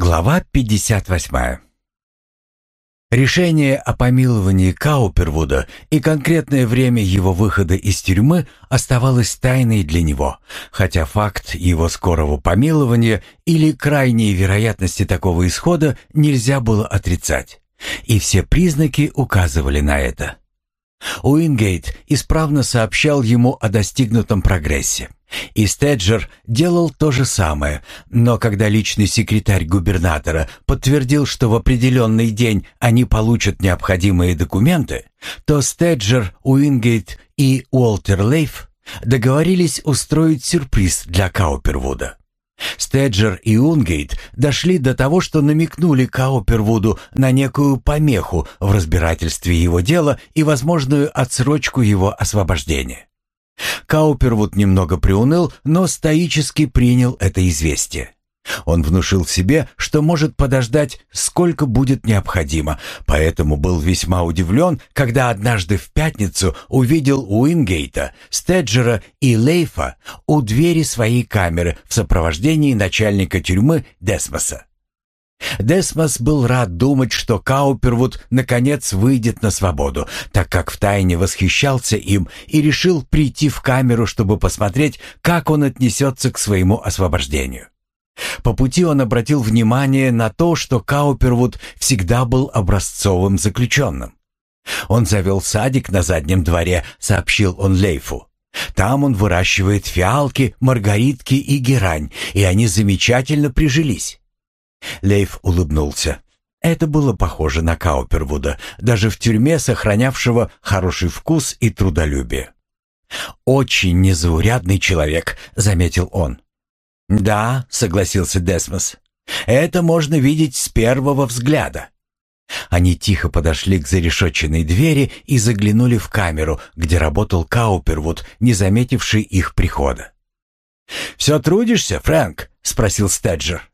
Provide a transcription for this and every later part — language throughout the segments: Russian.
Глава 58. Решение о помиловании Каупервуда и конкретное время его выхода из тюрьмы оставалось тайной для него, хотя факт его скорого помилования или крайней вероятности такого исхода нельзя было отрицать. И все признаки указывали на это. Уингейт исправно сообщал ему о достигнутом прогрессе. И Стеджер делал то же самое, но когда личный секретарь губернатора подтвердил, что в определенный день они получат необходимые документы, то Стеджер, Уингейт и Уолтер Лейф договорились устроить сюрприз для Каупервуда. Стеджер и Уингейт дошли до того, что намекнули Каупервуду на некую помеху в разбирательстве его дела и возможную отсрочку его освобождения. Каупервуд немного приуныл, но стоически принял это известие. Он внушил себе, что может подождать, сколько будет необходимо, поэтому был весьма удивлен, когда однажды в пятницу увидел Уингейта, Стеджера и Лейфа у двери своей камеры в сопровождении начальника тюрьмы Десмоса. Десмос был рад думать, что Каупервуд наконец выйдет на свободу, так как втайне восхищался им и решил прийти в камеру, чтобы посмотреть, как он отнесется к своему освобождению. По пути он обратил внимание на то, что Каупервуд всегда был образцовым заключенным. «Он завел садик на заднем дворе», — сообщил он Лейфу. «Там он выращивает фиалки, маргаритки и герань, и они замечательно прижились». Лейф улыбнулся. Это было похоже на Каупервуда, даже в тюрьме сохранявшего хороший вкус и трудолюбие. «Очень незаурядный человек», — заметил он. «Да», — согласился Десмос. «Это можно видеть с первого взгляда». Они тихо подошли к зарешетченной двери и заглянули в камеру, где работал Каупервуд, не заметивший их прихода. «Все трудишься, Фрэнк?» — спросил Стеджер.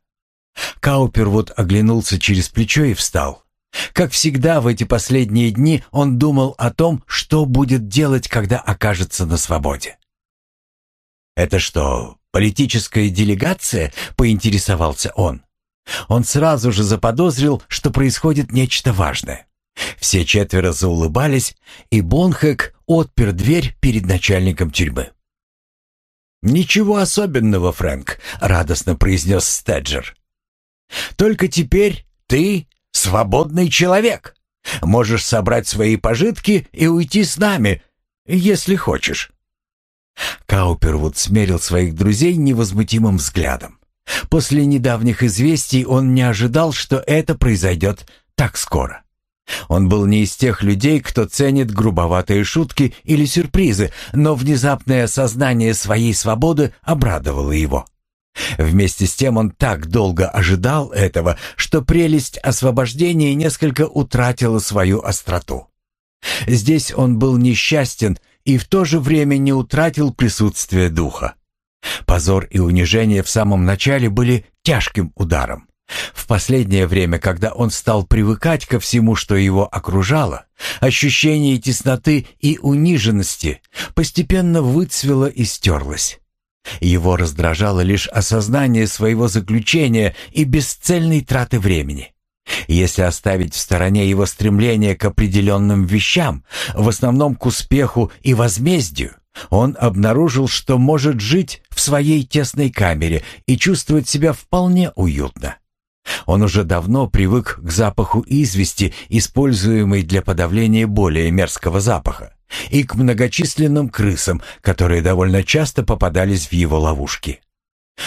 Каупервуд оглянулся через плечо и встал. Как всегда в эти последние дни он думал о том, что будет делать, когда окажется на свободе. «Это что, политическая делегация?» — поинтересовался он. Он сразу же заподозрил, что происходит нечто важное. Все четверо заулыбались, и Бонхэк отпер дверь перед начальником тюрьмы. «Ничего особенного, Фрэнк», — радостно произнес Стеджер. Только теперь ты свободный человек. Можешь собрать свои пожитки и уйти с нами, если хочешь». Каупервуд смерил своих друзей невозмутимым взглядом. После недавних известий он не ожидал, что это произойдет так скоро. Он был не из тех людей, кто ценит грубоватые шутки или сюрпризы, но внезапное осознание своей свободы обрадовало его. Вместе с тем он так долго ожидал этого, что прелесть освобождения несколько утратила свою остроту. Здесь он был несчастен и в то же время не утратил присутствие духа. Позор и унижение в самом начале были тяжким ударом. В последнее время, когда он стал привыкать ко всему, что его окружало, ощущение тесноты и униженности постепенно выцвело и стерлось. Его раздражало лишь осознание своего заключения и бесцельной траты времени. Если оставить в стороне его стремление к определенным вещам, в основном к успеху и возмездию, он обнаружил, что может жить в своей тесной камере и чувствовать себя вполне уютно. Он уже давно привык к запаху извести, используемой для подавления более мерзкого запаха и к многочисленным крысам, которые довольно часто попадались в его ловушки.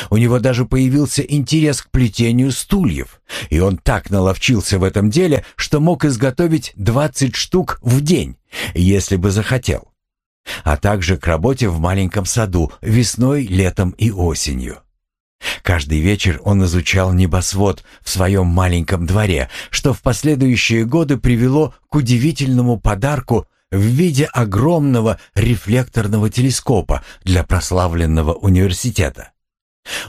У него даже появился интерес к плетению стульев, и он так наловчился в этом деле, что мог изготовить 20 штук в день, если бы захотел. А также к работе в маленьком саду весной, летом и осенью. Каждый вечер он изучал небосвод в своем маленьком дворе, что в последующие годы привело к удивительному подарку в виде огромного рефлекторного телескопа для прославленного университета.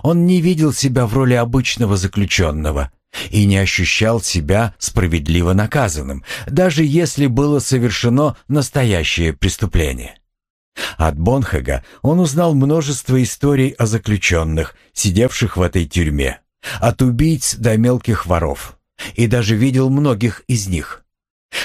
Он не видел себя в роли обычного заключенного и не ощущал себя справедливо наказанным, даже если было совершено настоящее преступление. От Бонхега он узнал множество историй о заключенных, сидевших в этой тюрьме, от убийц до мелких воров, и даже видел многих из них.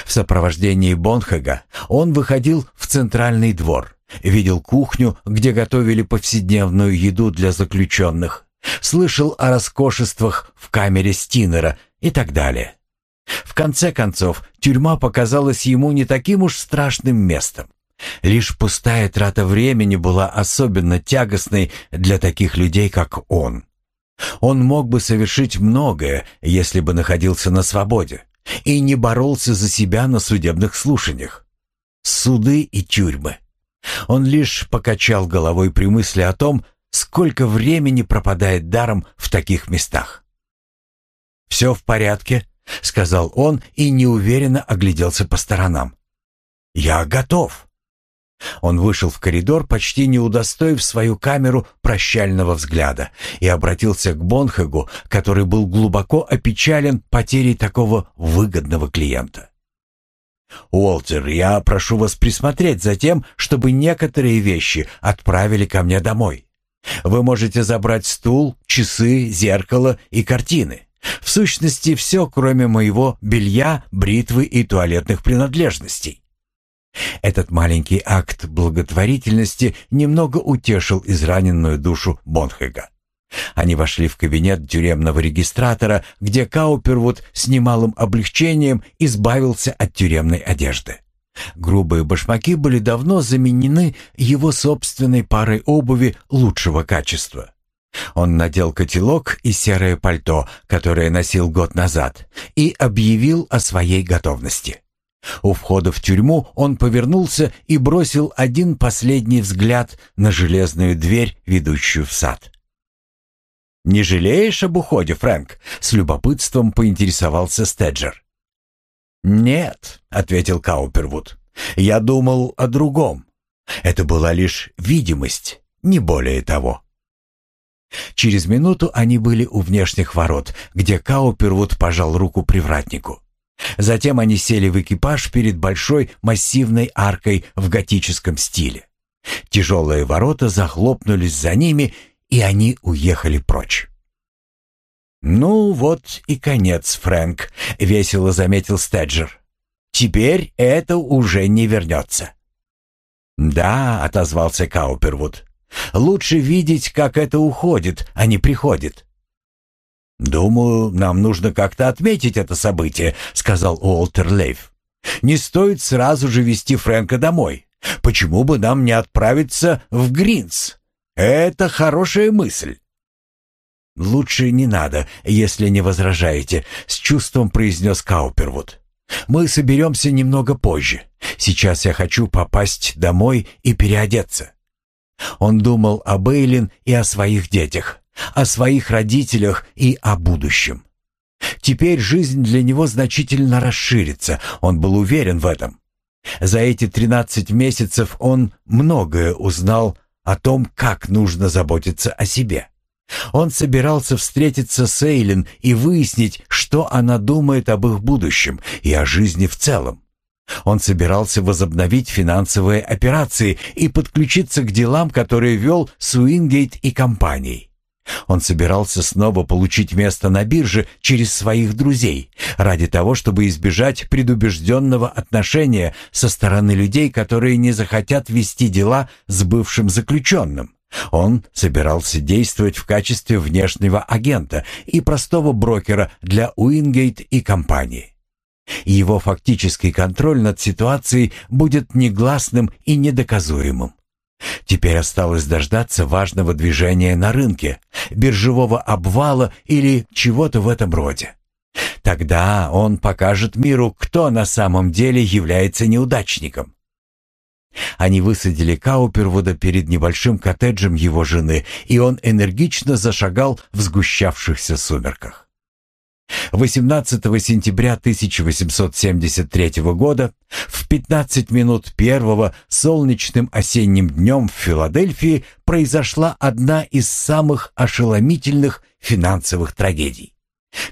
В сопровождении Бонхега он выходил в центральный двор, видел кухню, где готовили повседневную еду для заключенных, слышал о роскошествах в камере Стинера и так далее. В конце концов, тюрьма показалась ему не таким уж страшным местом. Лишь пустая трата времени была особенно тягостной для таких людей, как он. Он мог бы совершить многое, если бы находился на свободе, и не боролся за себя на судебных слушаниях. Суды и тюрьмы. Он лишь покачал головой при мысли о том, сколько времени пропадает даром в таких местах. «Все в порядке», — сказал он и неуверенно огляделся по сторонам. «Я готов». Он вышел в коридор, почти не удостоив свою камеру прощального взгляда, и обратился к Бонхегу, который был глубоко опечален потерей такого выгодного клиента. «Уолтер, я прошу вас присмотреть за тем, чтобы некоторые вещи отправили ко мне домой. Вы можете забрать стул, часы, зеркало и картины. В сущности, все, кроме моего белья, бритвы и туалетных принадлежностей. Этот маленький акт благотворительности немного утешил израненную душу Бонхега. Они вошли в кабинет тюремного регистратора, где Каупервуд с немалым облегчением избавился от тюремной одежды. Грубые башмаки были давно заменены его собственной парой обуви лучшего качества. Он надел котелок и серое пальто, которое носил год назад, и объявил о своей готовности. У входа в тюрьму он повернулся и бросил один последний взгляд на железную дверь, ведущую в сад. «Не жалеешь об уходе, Фрэнк?» — с любопытством поинтересовался Стеджер. «Нет», — ответил Каупервуд. «Я думал о другом. Это была лишь видимость, не более того». Через минуту они были у внешних ворот, где Каупервуд пожал руку привратнику. Затем они сели в экипаж перед большой массивной аркой в готическом стиле. Тяжелые ворота захлопнулись за ними, и они уехали прочь. «Ну вот и конец, Фрэнк», — весело заметил Стеджер. «Теперь это уже не вернется». «Да», — отозвался Каупервуд. «Лучше видеть, как это уходит, а не приходит». «Думаю, нам нужно как-то отметить это событие», — сказал Уолтер Лейф. «Не стоит сразу же вести Фрэнка домой. Почему бы нам не отправиться в Гринс? Это хорошая мысль». «Лучше не надо, если не возражаете», — с чувством произнес Каупервуд. «Мы соберемся немного позже. Сейчас я хочу попасть домой и переодеться». Он думал о Бейлин и о своих детях о своих родителях и о будущем. Теперь жизнь для него значительно расширится, он был уверен в этом. За эти 13 месяцев он многое узнал о том, как нужно заботиться о себе. Он собирался встретиться с Эйлин и выяснить, что она думает об их будущем и о жизни в целом. Он собирался возобновить финансовые операции и подключиться к делам, которые вел Суингейт и компанией. Он собирался снова получить место на бирже через своих друзей, ради того, чтобы избежать предубежденного отношения со стороны людей, которые не захотят вести дела с бывшим заключенным. Он собирался действовать в качестве внешнего агента и простого брокера для Уингейт и компании. Его фактический контроль над ситуацией будет негласным и недоказуемым. Теперь осталось дождаться важного движения на рынке, биржевого обвала или чего-то в этом роде. Тогда он покажет миру, кто на самом деле является неудачником. Они высадили Каупервуда перед небольшим коттеджем его жены, и он энергично зашагал в сгущавшихся сумерках. 18 сентября 1873 года в 15 минут первого солнечным осенним днем в Филадельфии произошла одна из самых ошеломительных финансовых трагедий,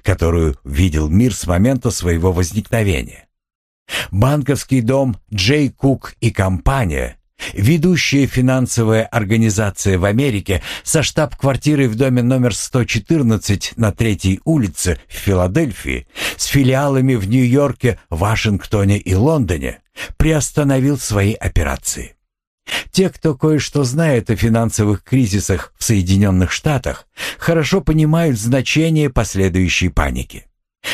которую видел мир с момента своего возникновения. Банковский дом Джей Кук и компания Ведущая финансовая организация в Америке со штаб-квартирой в доме номер 114 на Третьей улице в Филадельфии с филиалами в Нью-Йорке, Вашингтоне и Лондоне приостановил свои операции. Те, кто кое-что знает о финансовых кризисах в Соединенных Штатах, хорошо понимают значение последующей паники.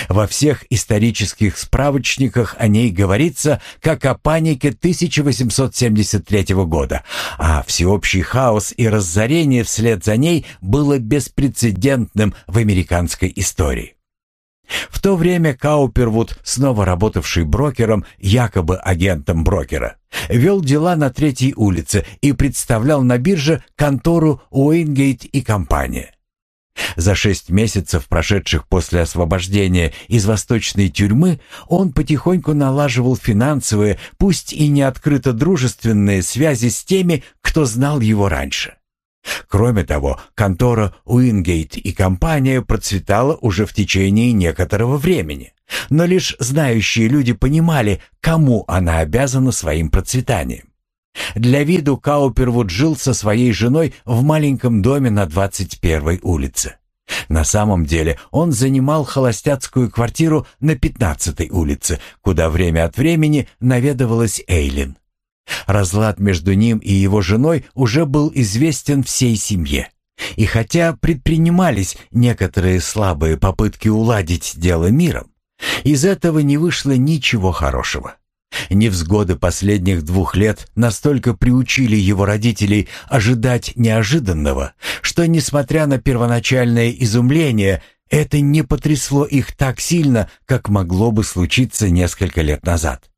Во всех исторических справочниках о ней говорится как о панике 1873 года, а всеобщий хаос и разорение вслед за ней было беспрецедентным в американской истории. В то время Каупервуд, снова работавший брокером, якобы агентом брокера, вел дела на Третьей улице и представлял на бирже контору Уэйнгейт и компания. За шесть месяцев, прошедших после освобождения из восточной тюрьмы, он потихоньку налаживал финансовые, пусть и не открыто дружественные связи с теми, кто знал его раньше. Кроме того, контора Уингейт и компания процветала уже в течение некоторого времени. Но лишь знающие люди понимали, кому она обязана своим процветанием. Для виду Каупервуд жил со своей женой в маленьком доме на 21-й улице. На самом деле он занимал холостяцкую квартиру на 15-й улице, куда время от времени наведывалась Эйлин. Разлад между ним и его женой уже был известен всей семье. И хотя предпринимались некоторые слабые попытки уладить дело миром, из этого не вышло ничего хорошего. Невзгоды последних двух лет настолько приучили его родителей ожидать неожиданного, что, несмотря на первоначальное изумление, это не потрясло их так сильно, как могло бы случиться несколько лет назад.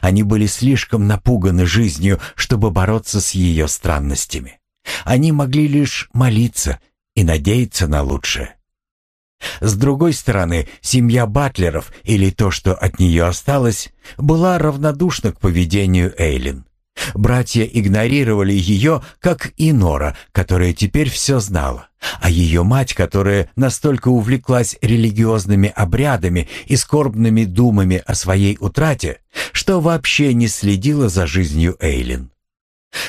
Они были слишком напуганы жизнью, чтобы бороться с ее странностями. Они могли лишь молиться и надеяться на лучшее. С другой стороны, семья Батлеров, или то, что от нее осталось, была равнодушна к поведению Эйлин. Братья игнорировали ее, как и Нора, которая теперь все знала, а ее мать, которая настолько увлеклась религиозными обрядами и скорбными думами о своей утрате, что вообще не следила за жизнью Эйлин.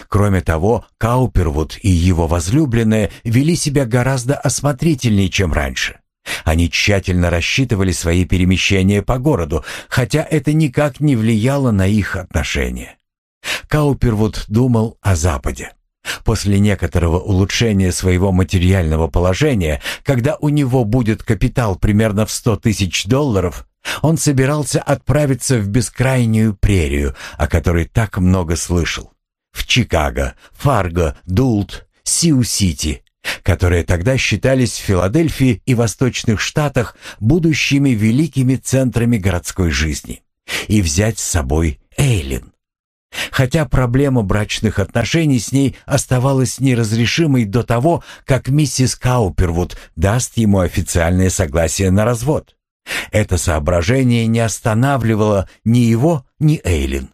Кроме того, Каупервуд и его возлюбленная вели себя гораздо осмотрительнее, чем раньше. Они тщательно рассчитывали свои перемещения по городу, хотя это никак не влияло на их отношения. Каупервуд думал о Западе. После некоторого улучшения своего материального положения, когда у него будет капитал примерно в 100 тысяч долларов, он собирался отправиться в бескрайнюю прерию, о которой так много слышал. В Чикаго, Фарго, Дулт, Сиу-Сити, которые тогда считались в Филадельфии и Восточных Штатах будущими великими центрами городской жизни, и взять с собой Эйлин. Хотя проблема брачных отношений с ней оставалась неразрешимой до того, как миссис Каупервуд даст ему официальное согласие на развод. Это соображение не останавливало ни его, ни Эйлин.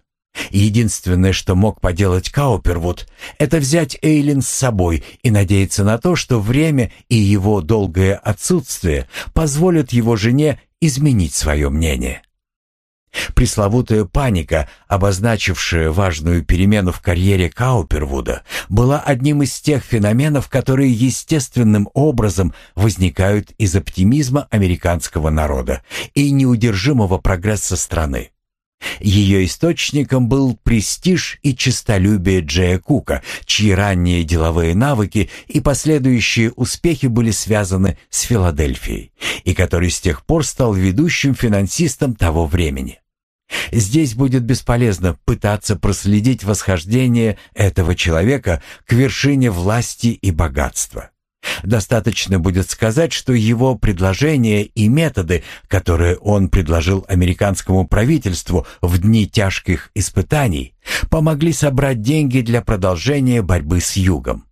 Единственное, что мог поделать Каупервуд, это взять Эйлин с собой и надеяться на то, что время и его долгое отсутствие позволят его жене изменить свое мнение. Пресловутая паника, обозначившая важную перемену в карьере Каупервуда, была одним из тех феноменов, которые естественным образом возникают из оптимизма американского народа и неудержимого прогресса страны. Ее источником был престиж и честолюбие Джея Кука, чьи ранние деловые навыки и последующие успехи были связаны с Филадельфией, и который с тех пор стал ведущим финансистом того времени. Здесь будет бесполезно пытаться проследить восхождение этого человека к вершине власти и богатства. Достаточно будет сказать, что его предложения и методы, которые он предложил американскому правительству в дни тяжких испытаний, помогли собрать деньги для продолжения борьбы с Югом.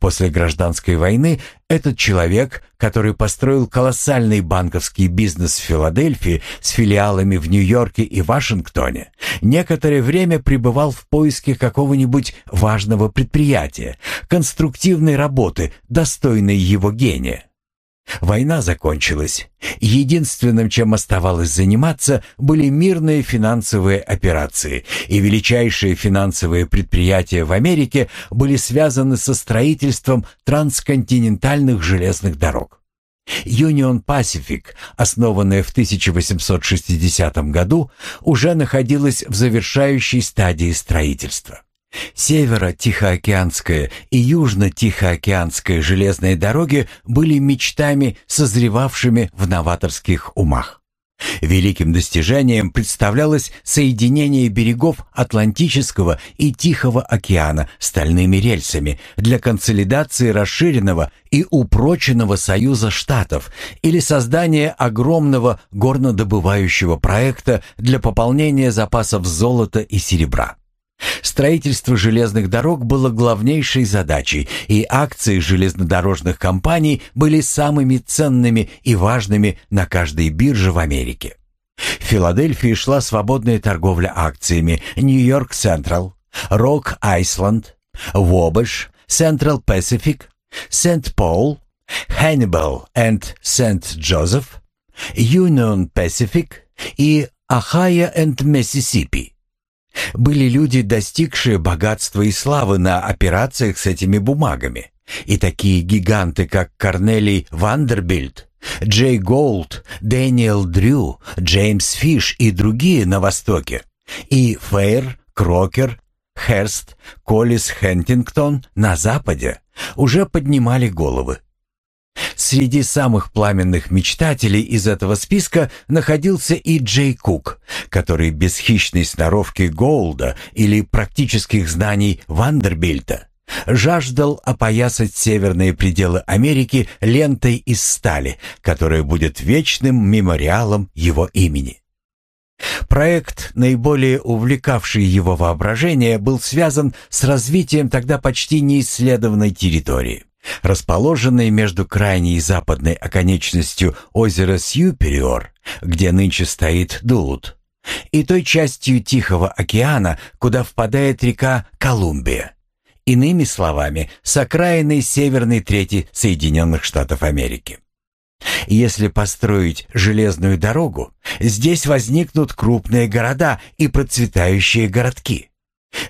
После гражданской войны этот человек, который построил колоссальный банковский бизнес в Филадельфии с филиалами в Нью-Йорке и Вашингтоне, некоторое время пребывал в поиске какого-нибудь важного предприятия, конструктивной работы, достойной его гения. Война закончилась. Единственным, чем оставалось заниматься, были мирные финансовые операции, и величайшие финансовые предприятия в Америке были связаны со строительством трансконтинентальных железных дорог. Union Pacific, основанная в 1860 году, уже находилась в завершающей стадии строительства. Северо-Тихоокеанская и Южно-Тихоокеанская железные дороги были мечтами, созревавшими в новаторских умах. Великим достижением представлялось соединение берегов Атлантического и Тихого океана стальными рельсами для консолидации расширенного и упроченного союза штатов или создание огромного горнодобывающего проекта для пополнения запасов золота и серебра. Строительство железных дорог было главнейшей задачей, и акции железнодорожных компаний были самыми ценными и важными на каждой бирже в Америке. В Филадельфии шла свободная торговля акциями Нью-Йорк Централ, Рок Айсланд, Вобеш, Централ Пасифик, Сент-Пол, Ханнибал энд Сент-Джозеф, Юнион Пасифик и Ohio энд Миссисипи. Были люди, достигшие богатства и славы на операциях с этими бумагами. И такие гиганты, как Корнелий Вандербильт, Джей Голд, Дэниел Дрю, Джеймс Фиш и другие на Востоке. И Фейр, Крокер, Херст, Коллис Хентингтон на Западе уже поднимали головы. Среди самых пламенных мечтателей из этого списка находился и Джей Кук, который без хищной сноровки Голда или практических знаний Вандербильта жаждал опоясать северные пределы Америки лентой из стали, которая будет вечным мемориалом его имени. Проект, наиболее увлекавший его воображение, был связан с развитием тогда почти неисследованной территории расположенной между крайней западной оконечностью озера Сьюпериор, где нынче стоит Дулут, и той частью Тихого океана, куда впадает река Колумбия. Иными словами, с окраиной северной трети Соединенных Штатов Америки. Если построить железную дорогу, здесь возникнут крупные города и процветающие городки.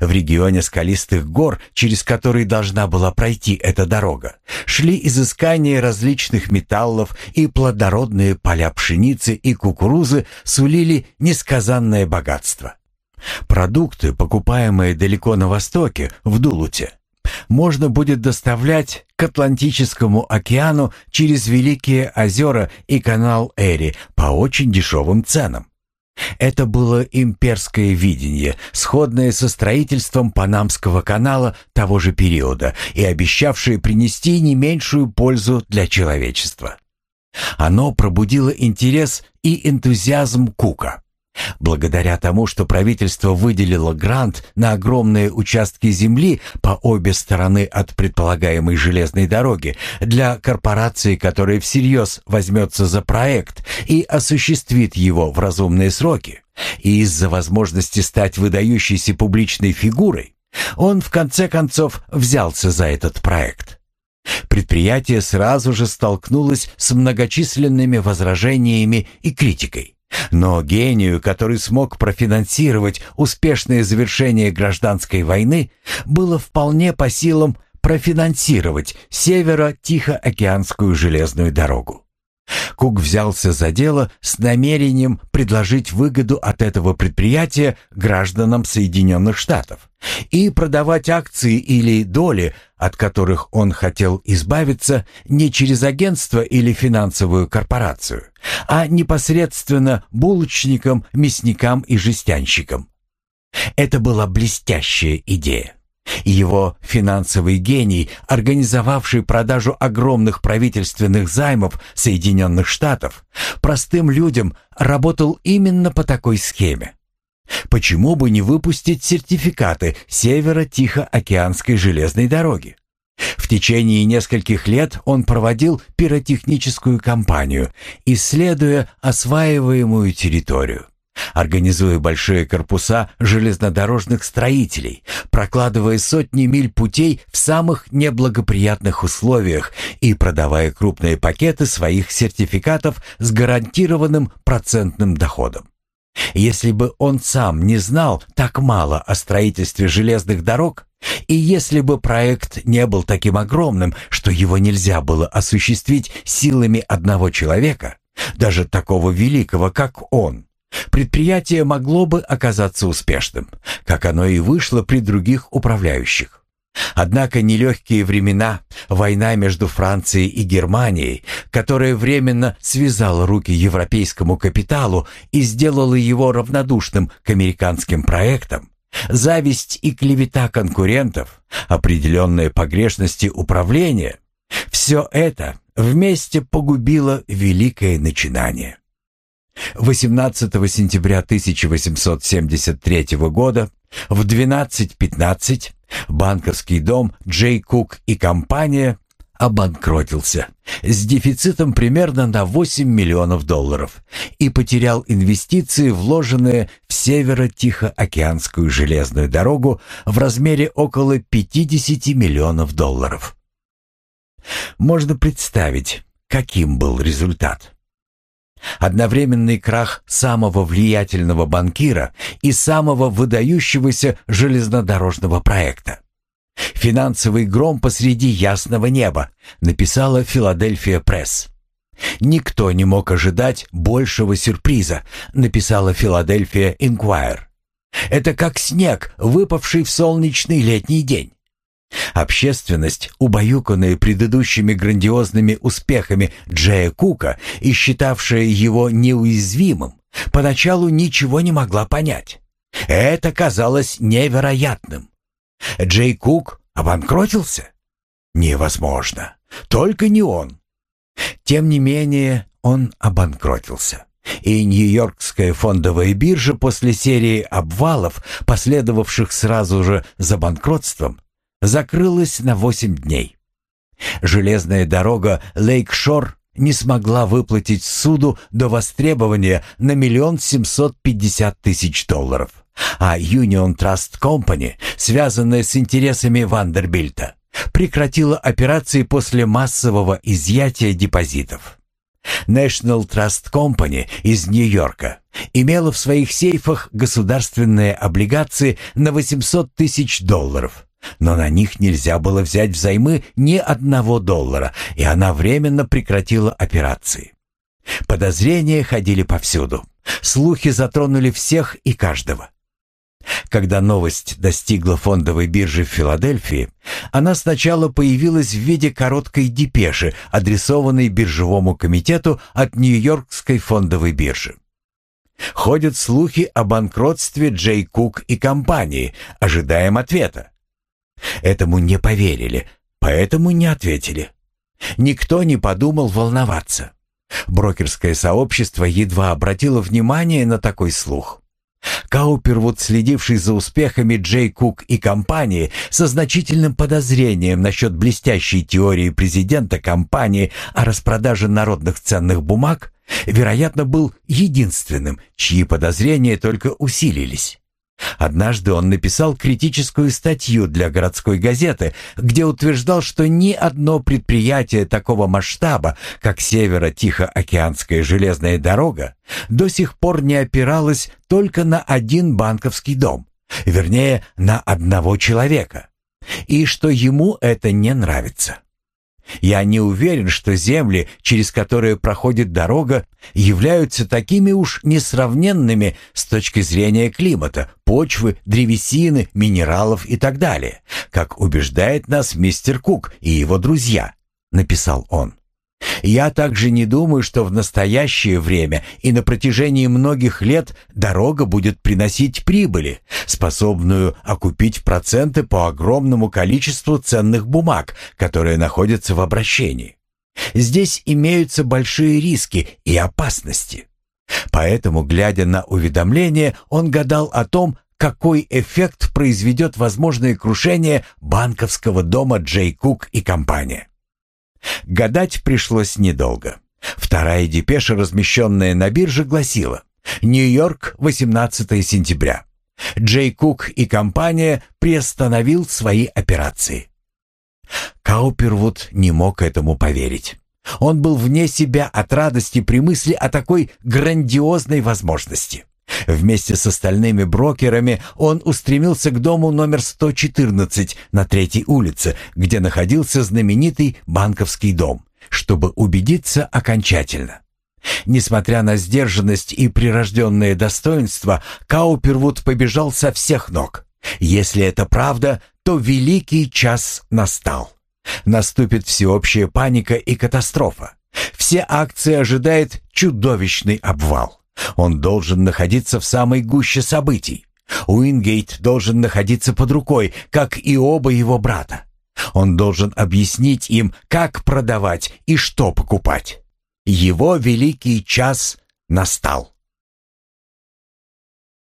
В регионе скалистых гор, через который должна была пройти эта дорога, шли изыскания различных металлов и плодородные поля пшеницы и кукурузы сулили несказанное богатство. Продукты, покупаемые далеко на востоке, в Дулуте, можно будет доставлять к Атлантическому океану через Великие озера и канал Эри по очень дешевым ценам. Это было имперское видение, сходное со строительством Панамского канала того же периода и обещавшее принести не меньшую пользу для человечества. Оно пробудило интерес и энтузиазм Кука. Благодаря тому, что правительство выделило грант на огромные участки земли по обе стороны от предполагаемой железной дороги для корпорации, которая всерьез возьмется за проект и осуществит его в разумные сроки, и из-за возможности стать выдающейся публичной фигурой, он в конце концов взялся за этот проект. Предприятие сразу же столкнулось с многочисленными возражениями и критикой. Но гению, который смог профинансировать успешное завершение гражданской войны, было вполне по силам профинансировать северо-тихоокеанскую железную дорогу. Кук взялся за дело с намерением предложить выгоду от этого предприятия гражданам Соединенных Штатов и продавать акции или доли, от которых он хотел избавиться не через агентство или финансовую корпорацию, а непосредственно булочникам, мясникам и жестянщикам. Это была блестящая идея. Его финансовый гений, организовавший продажу огромных правительственных займов Соединенных Штатов, простым людям работал именно по такой схеме. Почему бы не выпустить сертификаты Северо-Тихоокеанской железной дороги? В течение нескольких лет он проводил пиротехническую кампанию, исследуя осваиваемую территорию. Организуя большие корпуса железнодорожных строителей, прокладывая сотни миль путей в самых неблагоприятных условиях и продавая крупные пакеты своих сертификатов с гарантированным процентным доходом. Если бы он сам не знал так мало о строительстве железных дорог, и если бы проект не был таким огромным, что его нельзя было осуществить силами одного человека, даже такого великого, как он, предприятие могло бы оказаться успешным, как оно и вышло при других управляющих. Однако нелегкие времена, война между Францией и Германией, которая временно связала руки европейскому капиталу и сделала его равнодушным к американским проектам, зависть и клевета конкурентов, определенные погрешности управления – все это вместе погубило великое начинание. 18 сентября 1873 года в 12.15 банковский дом Джей Кук и компания обанкротился с дефицитом примерно на 8 миллионов долларов и потерял инвестиции, вложенные в Северо-Тихоокеанскую железную дорогу в размере около 50 миллионов долларов. Можно представить, каким был результат. Одновременный крах самого влиятельного банкира и самого выдающегося железнодорожного проекта. «Финансовый гром посреди ясного неба», написала «Филадельфия Пресс». «Никто не мог ожидать большего сюрприза», написала «Филадельфия Инквайр». «Это как снег, выпавший в солнечный летний день. Общественность, убаюканная предыдущими грандиозными успехами Джея Кука и считавшая его неуязвимым, поначалу ничего не могла понять. Это казалось невероятным. Джей Кук обанкротился? Невозможно. Только не он. Тем не менее, он обанкротился. И Нью-Йоркская фондовая биржа после серии обвалов, последовавших сразу же за банкротством, закрылась на 8 дней. Железная дорога Лейкшор не смогла выплатить суду до востребования на миллион семьсот пятьдесят тысяч долларов, а Union Trust Company, связанная с интересами Вандербильта, прекратила операции после массового изъятия депозитов. National Trust Company из Нью-Йорка имела в своих сейфах государственные облигации на 800 тысяч долларов, но на них нельзя было взять взаймы ни одного доллара, и она временно прекратила операции. Подозрения ходили повсюду. Слухи затронули всех и каждого. Когда новость достигла фондовой биржи в Филадельфии, она сначала появилась в виде короткой депеши, адресованной биржевому комитету от Нью-Йоркской фондовой биржи. Ходят слухи о банкротстве Джей Кук и компании. Ожидаем ответа. Этому не поверили, поэтому не ответили. Никто не подумал волноваться. Брокерское сообщество едва обратило внимание на такой слух. Каупервуд, следивший за успехами Джей Кук и компании, со значительным подозрением насчет блестящей теории президента компании о распродаже народных ценных бумаг, вероятно, был единственным, чьи подозрения только усилились. Однажды он написал критическую статью для городской газеты, где утверждал, что ни одно предприятие такого масштаба, как Северо-Тихоокеанская железная дорога, до сих пор не опиралось только на один банковский дом, вернее, на одного человека, и что ему это не нравится. Я не уверен, что земли, через которые проходит дорога, являются такими уж несравненными с точки зрения климата, почвы, древесины, минералов и так далее, как убеждает нас мистер Кук и его друзья, написал он. Я также не думаю, что в настоящее время и на протяжении многих лет дорога будет приносить прибыли, способную окупить проценты по огромному количеству ценных бумаг, которые находятся в обращении. Здесь имеются большие риски и опасности. Поэтому, глядя на уведомление, он гадал о том, какой эффект произведет возможное крушение банковского дома Джей Кук и компания. Гадать пришлось недолго. Вторая депеша, размещенная на бирже, гласила, Нью-Йорк, 18 сентября. Джей Кук и компания приостановил свои операции. Каупервуд не мог этому поверить. Он был вне себя от радости при мысли о такой грандиозной возможности. Вместе с остальными брокерами он устремился к дому номер 114 на Третьей улице, где находился знаменитый банковский дом, чтобы убедиться окончательно. Несмотря на сдержанность и прирожденное достоинство, Каупервуд побежал со всех ног. Если это правда, то великий час настал. Наступит всеобщая паника и катастрофа. Все акции ожидает чудовищный обвал. Он должен находиться в самой гуще событий. Уингейт должен находиться под рукой, как и оба его брата. Он должен объяснить им, как продавать и что покупать. Его великий час настал.